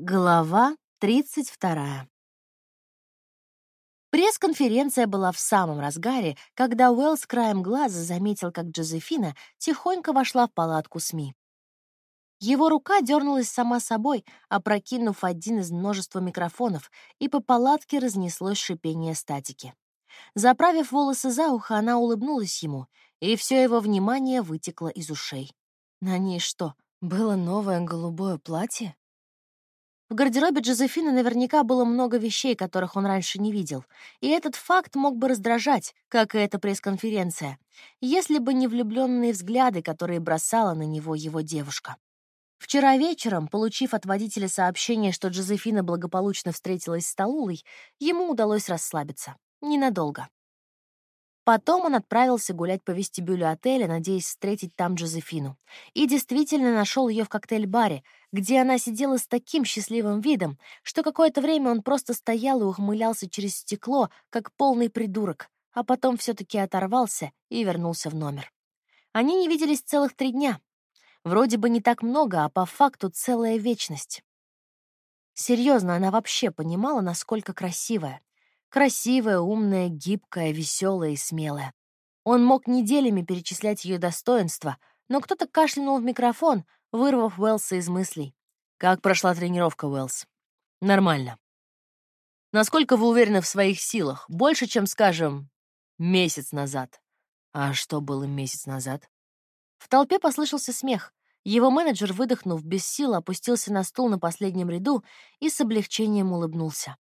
Глава 32. Пресс-конференция была в самом разгаре, когда Уэллс краем глаза заметил, как Джозефина тихонько вошла в палатку СМИ. Его рука дернулась сама собой, опрокинув один из множества микрофонов, и по палатке разнеслось шипение статики. Заправив волосы за ухо, она улыбнулась ему, и все его внимание вытекло из ушей. На ней что, было новое голубое платье? В гардеробе Джозефины наверняка было много вещей, которых он раньше не видел, и этот факт мог бы раздражать, как и эта пресс-конференция, если бы не влюбленные взгляды, которые бросала на него его девушка. Вчера вечером, получив от водителя сообщение, что Джозефина благополучно встретилась с Талулой, ему удалось расслабиться. Ненадолго. Потом он отправился гулять по вестибюлю отеля, надеясь встретить там Джозефину. И действительно нашел ее в коктейль-баре, где она сидела с таким счастливым видом, что какое-то время он просто стоял и ухмылялся через стекло, как полный придурок, а потом все-таки оторвался и вернулся в номер. Они не виделись целых три дня. Вроде бы не так много, а по факту целая вечность. Серьезно, она вообще понимала, насколько красивая. Красивая, умная, гибкая, веселая и смелая. Он мог неделями перечислять ее достоинства, но кто-то кашлянул в микрофон, вырвав Уэллса из мыслей. «Как прошла тренировка, Уэллс?» «Нормально». «Насколько вы уверены в своих силах? Больше, чем, скажем, месяц назад?» «А что было месяц назад?» В толпе послышался смех. Его менеджер, выдохнув без сил, опустился на стул на последнем ряду и с облегчением улыбнулся.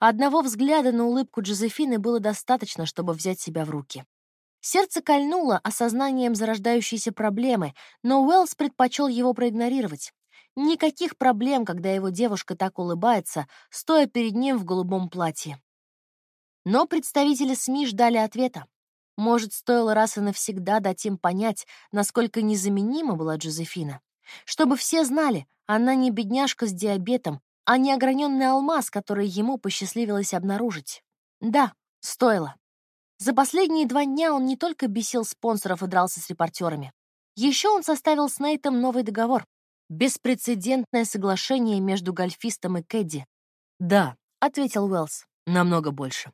Одного взгляда на улыбку Джозефины было достаточно, чтобы взять себя в руки. Сердце кольнуло осознанием зарождающейся проблемы, но Уэллс предпочел его проигнорировать. Никаких проблем, когда его девушка так улыбается, стоя перед ним в голубом платье. Но представители СМИ ждали ответа. Может, стоило раз и навсегда дать им понять, насколько незаменима была Джозефина. Чтобы все знали, она не бедняжка с диабетом, а не ограненный алмаз, который ему посчастливилось обнаружить. Да, стоило. За последние два дня он не только бесил спонсоров и дрался с репортерами. Еще он составил с Нейтом новый договор. Беспрецедентное соглашение между гольфистом и Кэдди. «Да», — ответил Уэллс, — «намного больше.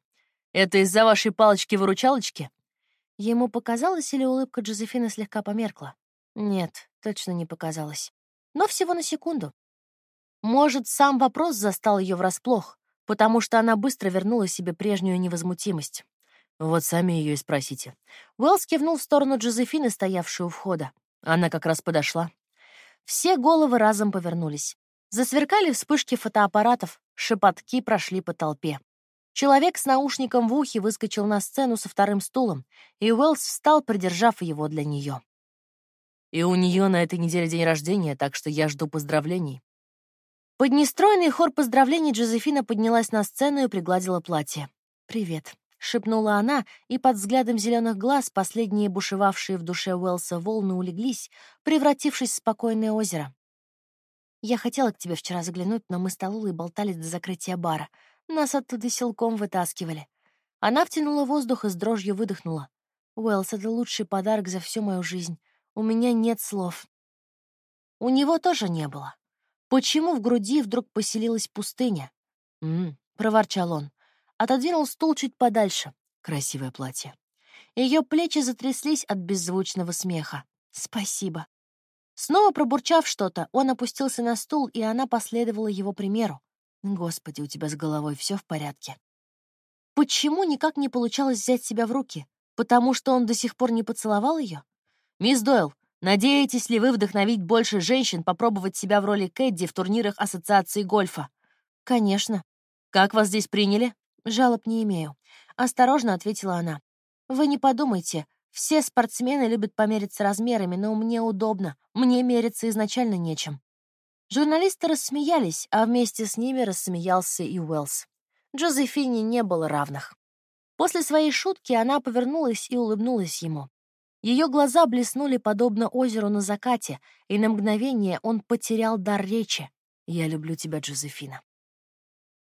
Это из-за вашей палочки-выручалочки?» Ему показалось, или улыбка Джозефины слегка померкла? Нет, точно не показалось. Но всего на секунду. Может, сам вопрос застал ее врасплох, потому что она быстро вернула себе прежнюю невозмутимость. Вот сами ее и спросите. Уэллс кивнул в сторону Джозефины, стоявшей у входа. Она как раз подошла. Все головы разом повернулись. Засверкали вспышки фотоаппаратов, шепотки прошли по толпе. Человек с наушником в ухе выскочил на сцену со вторым стулом, и Уэллс встал, придержав его для нее. «И у нее на этой неделе день рождения, так что я жду поздравлений. Под нестройный хор поздравлений Джозефина поднялась на сцену и пригладила платье. «Привет», — шепнула она, и под взглядом зеленых глаз последние бушевавшие в душе Уэлса волны улеглись, превратившись в спокойное озеро. «Я хотела к тебе вчера заглянуть, но мы с Талулой болтались до закрытия бара. Нас оттуда силком вытаскивали». Она втянула воздух и с дрожью выдохнула. «Уэллс, это лучший подарок за всю мою жизнь. У меня нет слов». У него тоже не было. Почему в груди вдруг поселилась пустыня? «М-м», проворчал он. Отодвинул стул чуть подальше. Красивое платье. Ее плечи затряслись от беззвучного смеха. «Спасибо». Снова пробурчав что-то, он опустился на стул, и она последовала его примеру. «Господи, у тебя с головой все в порядке». Почему никак не получалось взять себя в руки? Потому что он до сих пор не поцеловал ее? «Мисс Дойл, Надеетесь ли вы вдохновить больше женщин попробовать себя в роли Кэдди в турнирах Ассоциации гольфа? Конечно. Как вас здесь приняли? Жалоб не имею. Осторожно ответила она. Вы не подумайте. Все спортсмены любят помериться размерами, но мне удобно. Мне мериться изначально нечем. Журналисты рассмеялись, а вместе с ними рассмеялся и Уэллс. Джозефине не было равных. После своей шутки она повернулась и улыбнулась ему. Ее глаза блеснули подобно озеру на закате, и на мгновение он потерял дар речи. «Я люблю тебя, Джозефина».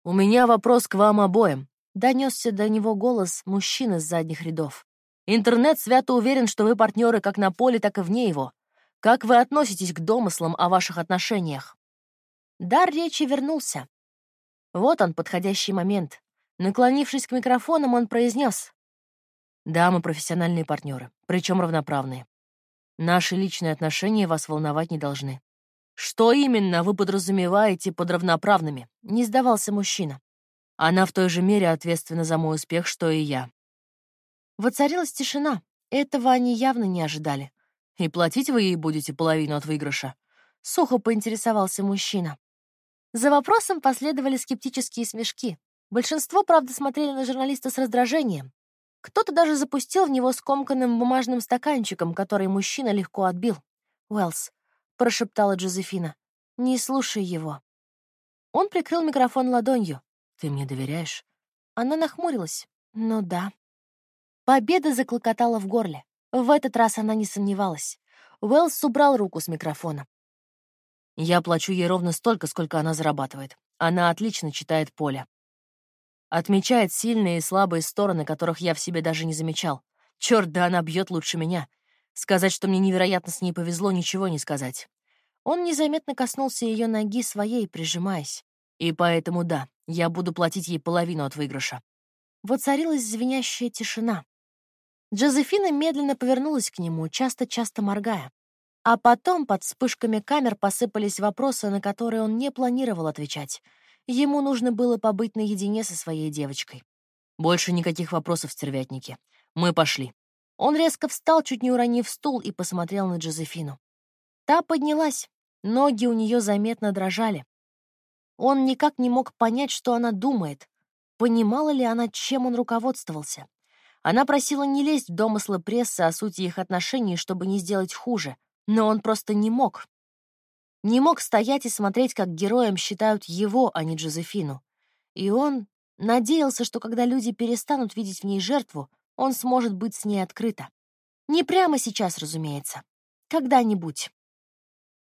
«У меня вопрос к вам обоим», — донесся до него голос мужчины с задних рядов. «Интернет свято уверен, что вы партнеры как на поле, так и вне его. Как вы относитесь к домыслам о ваших отношениях?» Дар речи вернулся. Вот он, подходящий момент. Наклонившись к микрофонам, он произнес. «Да, мы профессиональные партнеры, причем равноправные. Наши личные отношения вас волновать не должны». «Что именно вы подразумеваете под равноправными?» — не сдавался мужчина. «Она в той же мере ответственна за мой успех, что и я». Воцарилась тишина. Этого они явно не ожидали. «И платить вы ей будете половину от выигрыша?» — сухо поинтересовался мужчина. За вопросом последовали скептические смешки. Большинство, правда, смотрели на журналиста с раздражением. Кто-то даже запустил в него скомканным бумажным стаканчиком, который мужчина легко отбил. «Уэллс», — прошептала Джозефина, — «не слушай его». Он прикрыл микрофон ладонью. «Ты мне доверяешь?» Она нахмурилась. «Ну да». Победа заклокотала в горле. В этот раз она не сомневалась. Уэллс убрал руку с микрофона. Я плачу ей ровно столько, сколько она зарабатывает. Она отлично читает поле. Отмечает сильные и слабые стороны, которых я в себе даже не замечал. Черт, да она бьет лучше меня. Сказать, что мне невероятно с ней повезло, ничего не сказать. Он незаметно коснулся ее ноги своей, прижимаясь. И поэтому да, я буду платить ей половину от выигрыша. Воцарилась звенящая тишина. Джозефина медленно повернулась к нему, часто-часто моргая. А потом под вспышками камер посыпались вопросы, на которые он не планировал отвечать. Ему нужно было побыть наедине со своей девочкой. Больше никаких вопросов, стервятники. Мы пошли. Он резко встал, чуть не уронив стул, и посмотрел на Джозефину. Та поднялась. Ноги у нее заметно дрожали. Он никак не мог понять, что она думает. Понимала ли она, чем он руководствовался? Она просила не лезть в домыслы прессы о сути их отношений, чтобы не сделать хуже. Но он просто не мог. Не мог стоять и смотреть, как героем считают его, а не Джозефину. И он надеялся, что когда люди перестанут видеть в ней жертву, он сможет быть с ней открыто. Не прямо сейчас, разумеется. Когда-нибудь.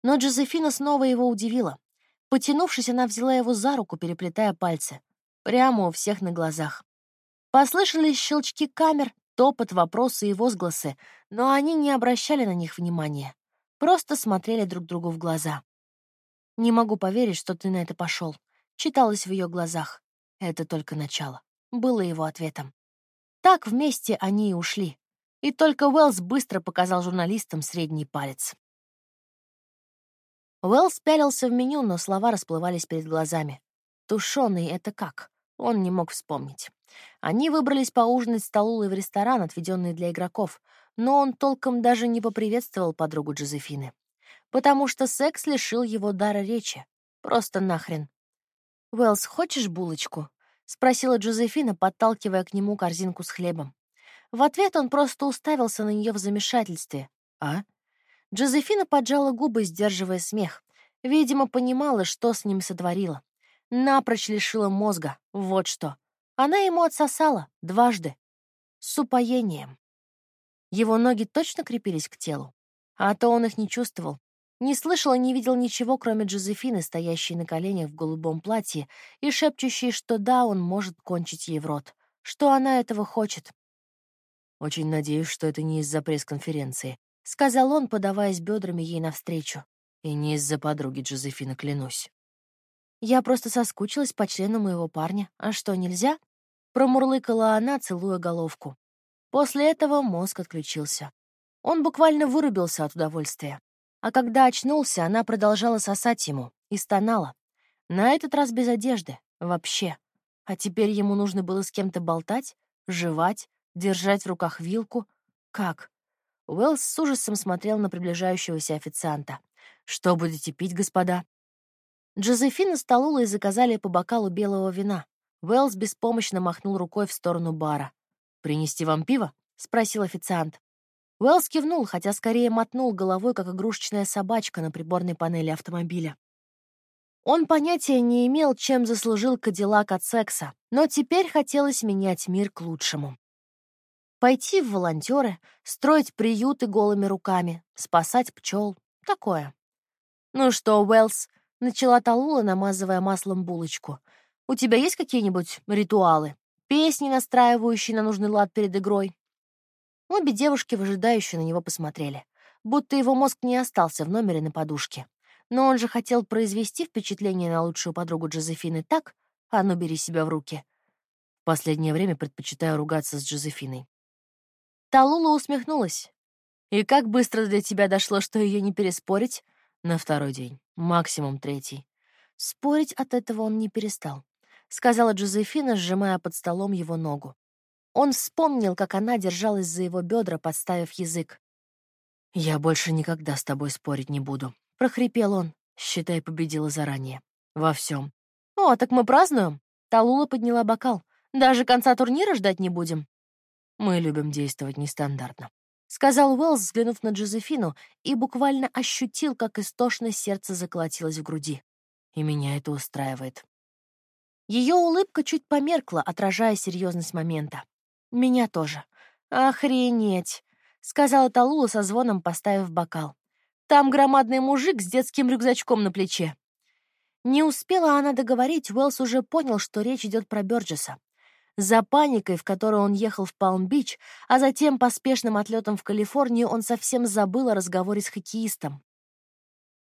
Но Джозефина снова его удивила. Потянувшись, она взяла его за руку, переплетая пальцы. Прямо у всех на глазах. Послышались щелчки камер, топот, вопросы и возгласы, но они не обращали на них внимания просто смотрели друг другу в глаза. «Не могу поверить, что ты на это пошел», — читалось в ее глазах. «Это только начало», — было его ответом. Так вместе они и ушли. И только Уэллс быстро показал журналистам средний палец. Уэллс пялился в меню, но слова расплывались перед глазами. «Тушеный — это как?» Он не мог вспомнить. Они выбрались поужинать с Талулой в ресторан, отведенный для игроков, но он толком даже не поприветствовал подругу Джозефины. Потому что секс лишил его дара речи. Просто нахрен. «Уэллс, хочешь булочку?» — спросила Джозефина, подталкивая к нему корзинку с хлебом. В ответ он просто уставился на нее в замешательстве. «А?» Джозефина поджала губы, сдерживая смех. Видимо, понимала, что с ним сотворила. Напрочь лишила мозга. Вот что. Она ему отсосала. Дважды. С упоением. Его ноги точно крепились к телу. А то он их не чувствовал. Не слышал и не видел ничего, кроме Джозефины, стоящей на коленях в голубом платье и шепчущей, что да, он может кончить ей в рот, что она этого хочет. «Очень надеюсь, что это не из-за пресс-конференции», — сказал он, подаваясь бедрами ей навстречу. «И не из-за подруги Джозефины, клянусь». «Я просто соскучилась по члену моего парня. А что, нельзя?» Промурлыкала она, целуя головку. После этого мозг отключился. Он буквально вырубился от удовольствия. А когда очнулся, она продолжала сосать ему и стонала. На этот раз без одежды. Вообще. А теперь ему нужно было с кем-то болтать, жевать, держать в руках вилку. Как? Уэллс с ужасом смотрел на приближающегося официанта. «Что будете пить, господа?» Джозефина с Талулой заказали по бокалу белого вина. Уэллс беспомощно махнул рукой в сторону бара. «Принести вам пиво?» — спросил официант. Уэллс кивнул, хотя скорее мотнул головой, как игрушечная собачка на приборной панели автомобиля. Он понятия не имел, чем заслужил Кадиллак от секса, но теперь хотелось менять мир к лучшему. Пойти в волонтеры, строить приюты голыми руками, спасать пчел — такое. «Ну что, Уэллс?» — начала Талула, намазывая маслом булочку. «У тебя есть какие-нибудь ритуалы?» Песни, настраивающие на нужный лад перед игрой. Обе девушки выжидающе на него посмотрели, будто его мозг не остался в номере на подушке. Но он же хотел произвести впечатление на лучшую подругу Джозефины так? А ну, бери себя в руки. В последнее время предпочитаю ругаться с Джозефиной. Талула усмехнулась. «И как быстро для тебя дошло, что ее не переспорить?» «На второй день, максимум третий». Спорить от этого он не перестал, — сказала Джозефина, сжимая под столом его ногу. Он вспомнил, как она держалась за его бедра, подставив язык. «Я больше никогда с тобой спорить не буду», — прохрипел он, считай, победила заранее. Во всем. «О, так мы празднуем?» Талула подняла бокал. «Даже конца турнира ждать не будем?» «Мы любим действовать нестандартно», — сказал Уэллс, взглянув на Джозефину, и буквально ощутил, как истошно сердце заколотилось в груди. И меня это устраивает. Ее улыбка чуть померкла, отражая серьезность момента. «Меня тоже. Охренеть!» — сказала Талула со звоном, поставив бокал. «Там громадный мужик с детским рюкзачком на плече». Не успела она договорить, Уэллс уже понял, что речь идет про Бёрджеса. За паникой, в которой он ехал в Палм-Бич, а затем поспешным отлетом в Калифорнию, он совсем забыл о разговоре с хоккеистом.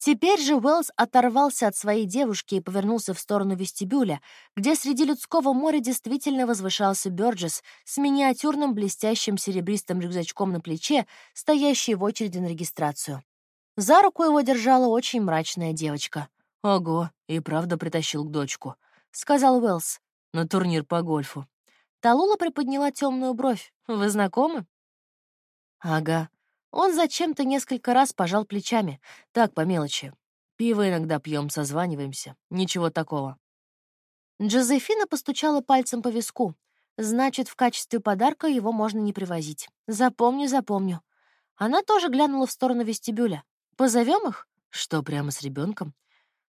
Теперь же Уэллс оторвался от своей девушки и повернулся в сторону вестибюля, где среди людского моря действительно возвышался Бёрджес с миниатюрным блестящим серебристым рюкзачком на плече, стоящий в очереди на регистрацию. За руку его держала очень мрачная девочка. «Ого, и правда притащил к дочку», — сказал Уэллс, — «на турнир по гольфу». Талула приподняла темную бровь. «Вы знакомы?» «Ага», он зачем-то несколько раз пожал плечами. Так, по мелочи. Пиво иногда пьем, созваниваемся. Ничего такого. Джозефина постучала пальцем по виску. Значит, в качестве подарка его можно не привозить. Запомню, запомню. Она тоже глянула в сторону вестибюля. Позовем их? Что, прямо с ребенком?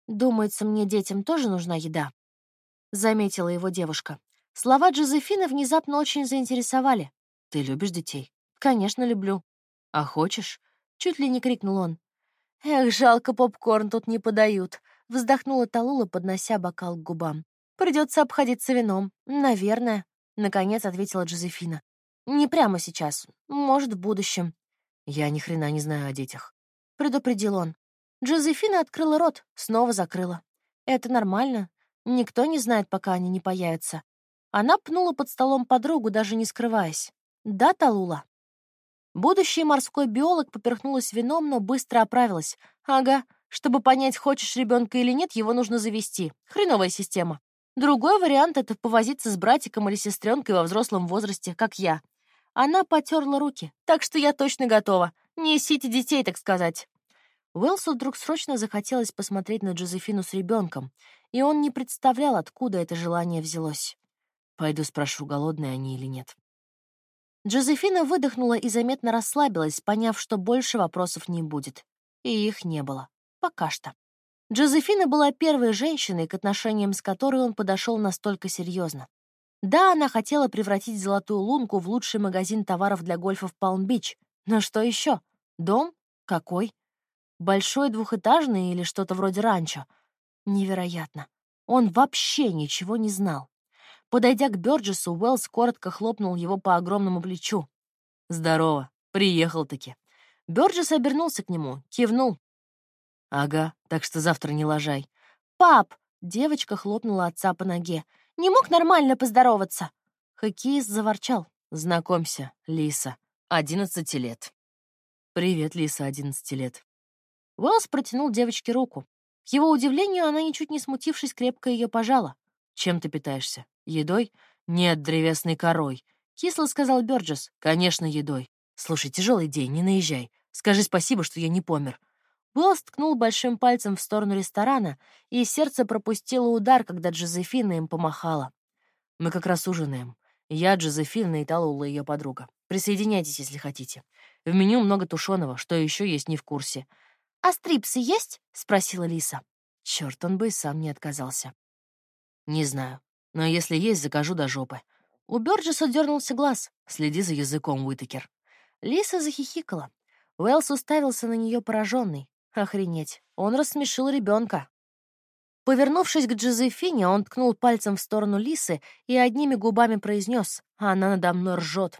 Думается, мне детям тоже нужна еда. Заметила его девушка. Слова Джозефины внезапно очень заинтересовали. Ты любишь детей? Конечно, люблю. «А хочешь?» — чуть ли не крикнул он. «Эх, жалко, попкорн тут не подают», — вздохнула Талула, поднося бокал к губам. «Придется обходиться вином. Наверное», — наконец ответила Джозефина. «Не прямо сейчас. Может, в будущем». «Я ни хрена не знаю о детях», — предупредил он. Джозефина открыла рот, снова закрыла. «Это нормально. Никто не знает, пока они не появятся». Она пнула под столом подругу, даже не скрываясь. «Да, Талула?» Будущий морской биолог поперхнулась вином, но быстро оправилась. Ага, чтобы понять, хочешь ребенка или нет, его нужно завести. Хреновая система. Другой вариант — это повозиться с братиком или сестренкой во взрослом возрасте, как я. Она потерла руки, так что я точно готова. Несите детей, так сказать. Уэлсу вдруг срочно захотелось посмотреть на Джозефину с ребенком, и он не представлял, откуда это желание взялось. Пойду спрошу, голодные они или нет. Джозефина выдохнула и заметно расслабилась, поняв, что больше вопросов не будет. И их не было. Пока что. Джозефина была первой женщиной, к отношениям с которой он подошел настолько серьезно. Да, она хотела превратить Золотую Лунку в лучший магазин товаров для гольфа в Палм-Бич. Но что еще? Дом? Какой? Большой двухэтажный или что-то вроде ранчо? Невероятно. Он вообще ничего не знал. Подойдя к Бёрджесу, Уэллс коротко хлопнул его по огромному плечу. «Здорово, приехал-таки». Бёрджес обернулся к нему, кивнул. «Ага, так что завтра не ложай». «Пап!» — девочка хлопнула отца по ноге. «Не мог нормально поздороваться?» Хоккеист заворчал. «Знакомься, Лиса, одиннадцати лет». «Привет, Лиса, одиннадцати лет». Уэллс протянул девочке руку. К его удивлению, она, ничуть не смутившись, крепко ее пожала. «Чем ты питаешься?» Едой? Нет, древесной корой. Кисло сказал Бёрджес. Конечно, едой. Слушай, тяжелый день, не наезжай. Скажи спасибо, что я не помер. Уэлл ткнул большим пальцем в сторону ресторана, и сердце пропустило удар, когда Джозефина им помахала. Мы как раз ужинаем. Я, Джозефина и Талула, ее подруга. Присоединяйтесь, если хотите. В меню много тушеного, что еще есть не в курсе. «А стрипсы есть?» — спросила Лиса. Черт, он бы и сам не отказался. «Не знаю. Но если есть, закажу до жопы. У Бёрджеса дернулся глаз. Следи за языком, Уитакер. Лиса захихикала. Уэллс уставился на нее пораженный. Охренеть, он рассмешил ребенка. Повернувшись к Джозефине, он ткнул пальцем в сторону Лисы и одними губами произнес «Она надо мной ржет».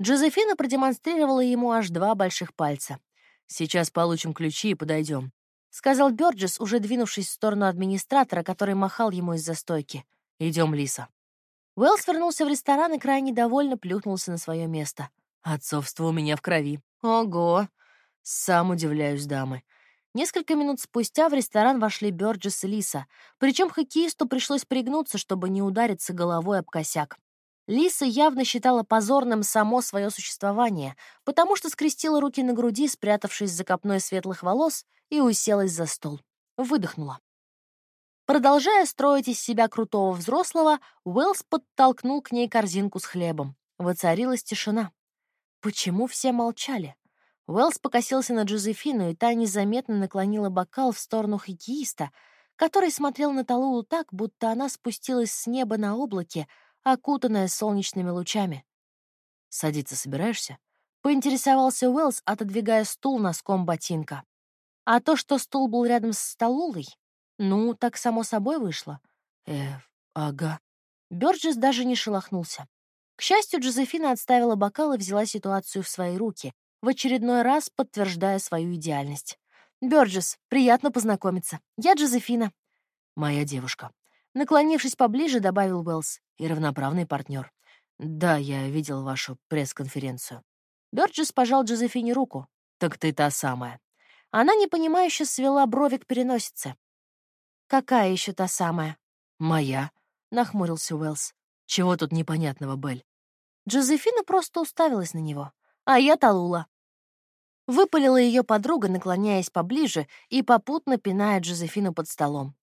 Джозефина продемонстрировала ему аж два больших пальца. «Сейчас получим ключи и подойдем. — сказал Бёрджес, уже двинувшись в сторону администратора, который махал ему из-за стойки. «Идем, Лиса». Уэллс вернулся в ресторан и крайне довольно плюхнулся на свое место. «Отцовство у меня в крови». «Ого!» «Сам удивляюсь, дамы». Несколько минут спустя в ресторан вошли Бёрджес и Лиса, причем хоккеисту пришлось пригнуться, чтобы не удариться головой об косяк. Лиса явно считала позорным само свое существование, потому что скрестила руки на груди, спрятавшись за копной светлых волос, и уселась за стол. Выдохнула. Продолжая строить из себя крутого взрослого, Уэллс подтолкнул к ней корзинку с хлебом. Воцарилась тишина. Почему все молчали? Уэллс покосился на Джозефину, и та незаметно наклонила бокал в сторону хоккеиста, который смотрел на Талулу так, будто она спустилась с неба на облаке, окутанная солнечными лучами. «Садиться собираешься?» — поинтересовался Уэллс, отодвигая стул носком ботинка. А то, что стул был рядом с столулой, ну, так само собой вышло. Э, ага. Бёрджес даже не шелохнулся. К счастью, Джозефина отставила бокал и взяла ситуацию в свои руки, в очередной раз подтверждая свою идеальность. «Бёрджес, приятно познакомиться. Я Джозефина». «Моя девушка». Наклонившись поближе, добавил Уэллс и равноправный партнер. «Да, я видел вашу пресс-конференцию». Бёрджес пожал Джозефине руку. «Так ты та самая». Она непонимающе свела брови к переносице. «Какая еще та самая?» «Моя», — нахмурился Уэллс. «Чего тут непонятного, Белль?» Джозефина просто уставилась на него. «А я Талула». Выпалила ее подруга, наклоняясь поближе и попутно пиная Джозефину под столом.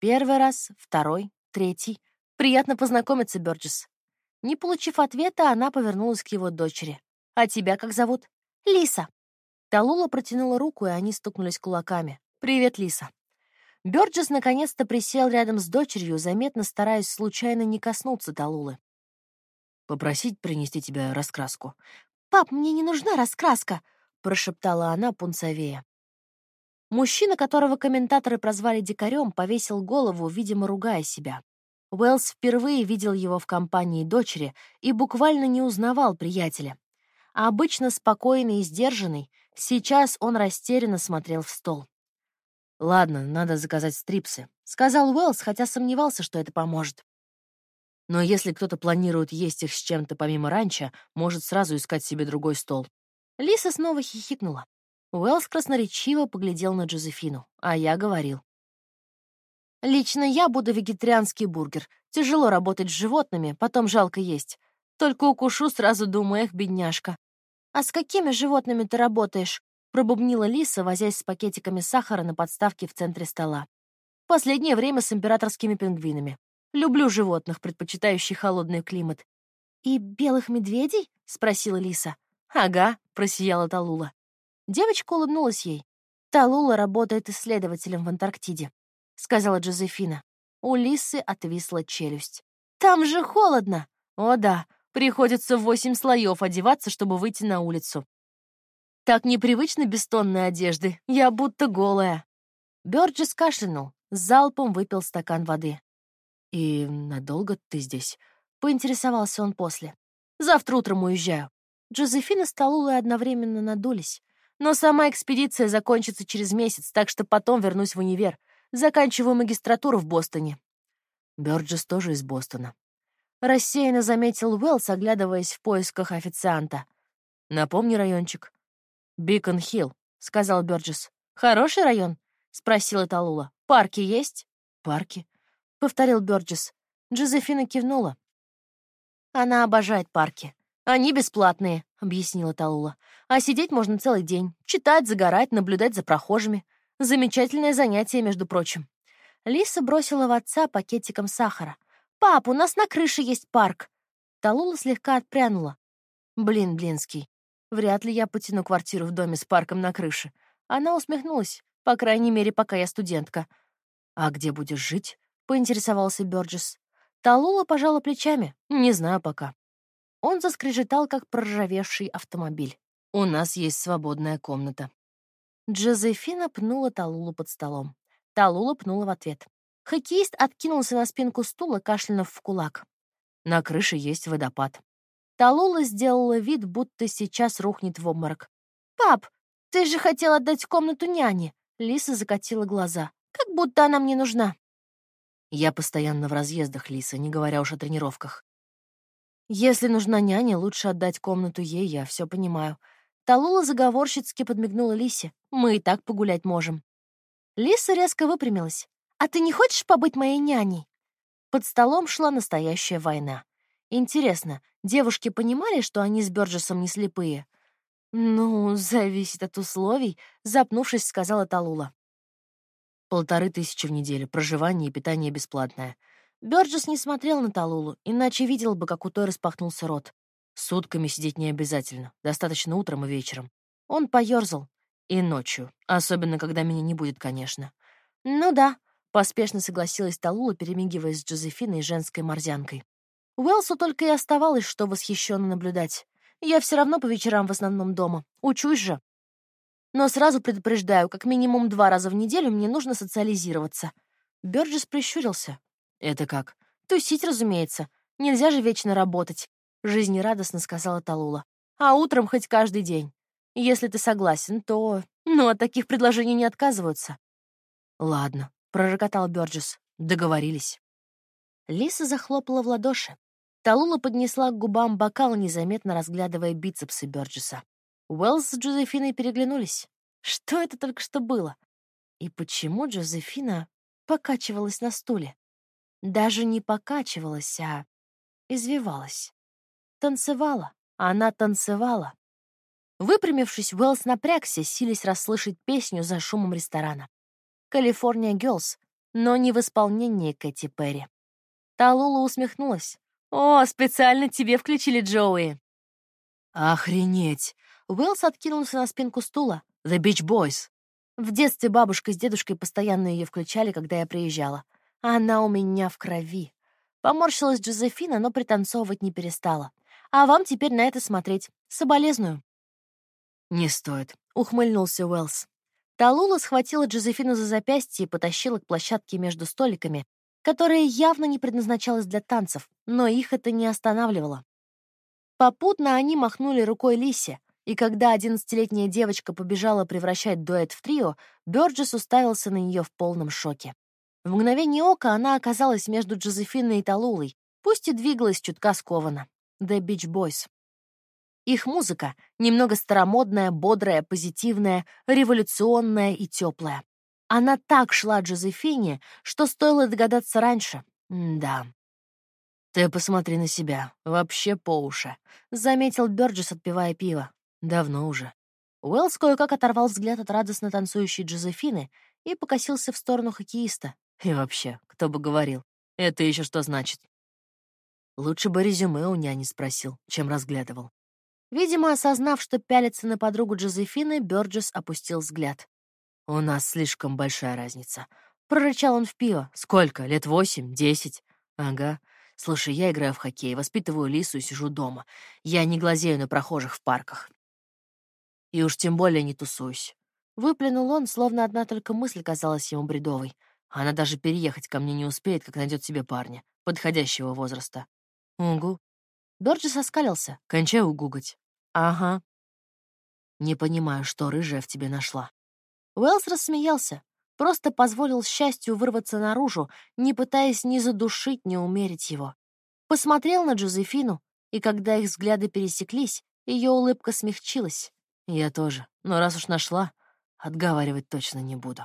Первый раз, второй, третий. Приятно познакомиться, Бёрджес. Не получив ответа, она повернулась к его дочери. «А тебя как зовут?» «Лиса». Талула протянула руку, и они стукнулись кулаками. «Привет, Лиса». Бёрджес наконец-то присел рядом с дочерью, заметно стараясь случайно не коснуться Талулы. «Попросить принести тебе раскраску». «Пап, мне не нужна раскраска», — прошептала она пунцовее. Мужчина, которого комментаторы прозвали дикарем, повесил голову, видимо, ругая себя. Уэллс впервые видел его в компании дочери и буквально не узнавал приятеля. А обычно спокойный и сдержанный, сейчас он растерянно смотрел в стол. «Ладно, надо заказать стрипсы», — сказал Уэллс, хотя сомневался, что это поможет. Но если кто-то планирует есть их с чем-то помимо ранчо, может сразу искать себе другой стол. Лиса снова хихикнула. Уэллс красноречиво поглядел на Джозефину, а я говорил. «Лично я буду вегетарианский бургер. Тяжело работать с животными, потом жалко есть. Только укушу, сразу думаю, эх, бедняжка». «А с какими животными ты работаешь?» — пробубнила Лиса, возясь с пакетиками сахара на подставке в центре стола. «Последнее время с императорскими пингвинами. Люблю животных, предпочитающих холодный климат». «И белых медведей?» — спросила Лиса. «Ага», — просияла Талула. Девочка улыбнулась ей. «Талула работает исследователем в Антарктиде», — сказала Джозефина. У Лисы отвисла челюсть. «Там же холодно!» «О да, приходится в восемь слоев одеваться, чтобы выйти на улицу. Так непривычно без тонной одежды, я будто голая». Бёрджес кашлянул, залпом выпил стакан воды. «И надолго ты здесь?» — поинтересовался он после. «Завтра утром уезжаю». Джозефина с Талулой одновременно надулись. Но сама экспедиция закончится через месяц, так что потом вернусь в универ. Заканчиваю магистратуру в Бостоне. Бёрджес тоже из Бостона. Рассеянно заметил Уэллс, оглядываясь в поисках официанта. «Напомни райончик». «Бикон-Хилл», — сказал Бёрджес. «Хороший район?» — спросила Талула. «Парки есть?» «Парки», — повторил Бёрджес. Джозефина кивнула. Она обожает парки. «Они бесплатные», — объяснила Талула. «А сидеть можно целый день. Читать, загорать, наблюдать за прохожими. Замечательное занятие, между прочим». Лиса бросила в отца пакетиком сахара. «Пап, у нас на крыше есть парк». Талула слегка отпрянула. «Блин, Блинский, вряд ли я потяну квартиру в доме с парком на крыше». Она усмехнулась. «По крайней мере, пока я студентка». «А где будешь жить?» — поинтересовался Бёрджес. Талула пожала плечами. «Не знаю пока. Он заскрежетал, как проржавевший автомобиль. «У нас есть свободная комната». Джозефина пнула Талулу под столом. Талула пнула в ответ. Хоккеист откинулся на спинку стула, кашлянув в кулак. На крыше есть водопад. Талула сделала вид, будто сейчас рухнет в обморок. «Пап, ты же хотел отдать комнату няне. Лиса закатила глаза. «Как будто она мне нужна». Я постоянно в разъездах, Лиса, не говоря уж о тренировках. Если нужна няня, лучше отдать комнату ей, я все понимаю. Талула заговорщицки подмигнула Лисе. Мы и так погулять можем. Лиса резко выпрямилась. «А ты не хочешь побыть моей няней?» Под столом шла настоящая война. Интересно, девушки понимали, что они с Бёрджесом не слепые? «Ну, зависит от условий», — запнувшись, сказала Талула. «Полторы тысячи в неделю, проживание и питание бесплатное». Бёрджес не смотрел на Талулу, иначе видел бы, как у той распахнулся рот. Сутками сидеть не обязательно, достаточно утром и вечером. Он поёрзал. И ночью, особенно когда меня не будет, конечно. Ну да, поспешно согласилась Талула, перемигиваясь с Джозефиной и женской морзянкой. Уэлсу только и оставалось, что восхищенно наблюдать. Я все равно по вечерам в основном дома. Учусь же. Но сразу предупреждаю, как минимум два раза в неделю мне нужно социализироваться. Бёрджес прищурился. «Это как?» «Тусить, разумеется. Нельзя же вечно работать. — жизнерадостно сказала Талула. «А утром хоть каждый день. Если ты согласен, то... Ну, от таких предложений не отказываются». «Ладно», — пророкотал Бёрджес. «Договорились». Лиса захлопала в ладоши. Талула поднесла к губам бокал, незаметно разглядывая бицепсы Бёрджеса. Уэллс с Джозефиной переглянулись. Что это только что было? И почему Джозефина покачивалась на стуле? Даже не покачивалась, а извивалась. Танцевала. Она танцевала. Выпрямившись, Уэллс напрягся, силясь расслышать песню за шумом ресторана. «Калифорния Гёрлс», но не в исполнении Кэти Перри. Талула усмехнулась. «О, специально тебе включили Джоуи!» «Охренеть!» Уэллс откинулся на спинку стула. «The Beach Boys!» В детстве бабушка с дедушкой постоянно ее включали, когда я приезжала. Она у меня в крови. Поморщилась Джозефина, но пританцовывать не перестала. А вам теперь на это смотреть. Соболезную». «Не стоит», — ухмыльнулся Уэллс. Талула схватила Джозефину за запястье и потащила к площадке между столиками, которая явно не предназначалась для танцев, но их это не останавливало. Попутно они махнули рукой Лисе, и когда одиннадцатилетняя девочка побежала превращать дуэт в трио, Бёрджес уставился на нее в полном шоке. В мгновение ока она оказалась между Джозефиной и Талулой, пусть и двигалась чутка скованно. The Beach Boys. Их музыка немного старомодная, бодрая, позитивная, революционная и теплая. Она так шла Джозефине, что стоило догадаться раньше. М да. «Ты посмотри на себя. Вообще по уши», — заметил Бёрджес, отпивая пиво. «Давно уже». Уэллс кое-как оторвал взгляд от радостно танцующей Джозефины и покосился в сторону хоккеиста. И вообще, кто бы говорил, это еще что значит? Лучше бы резюме у няни спросил, чем разглядывал. Видимо, осознав, что пялится на подругу Джозефины, Бёрджес опустил взгляд. «У нас слишком большая разница». Прорычал он в пиво. «Сколько? Лет восемь? Десять?» «Ага. Слушай, я играю в хоккей, воспитываю лису и сижу дома. Я не глазею на прохожих в парках. И уж тем более не тусуюсь». Выплюнул он, словно одна только мысль казалась ему бредовой. Она даже переехать ко мне не успеет, как найдет себе парня, подходящего возраста. «Угу». Дорджи соскалился. «Кончай угугать». «Ага». «Не понимаю, что рыжая в тебе нашла». Уэллс рассмеялся, просто позволил счастью вырваться наружу, не пытаясь ни задушить, ни умерить его. Посмотрел на Джозефину, и когда их взгляды пересеклись, ее улыбка смягчилась. «Я тоже, но раз уж нашла, отговаривать точно не буду».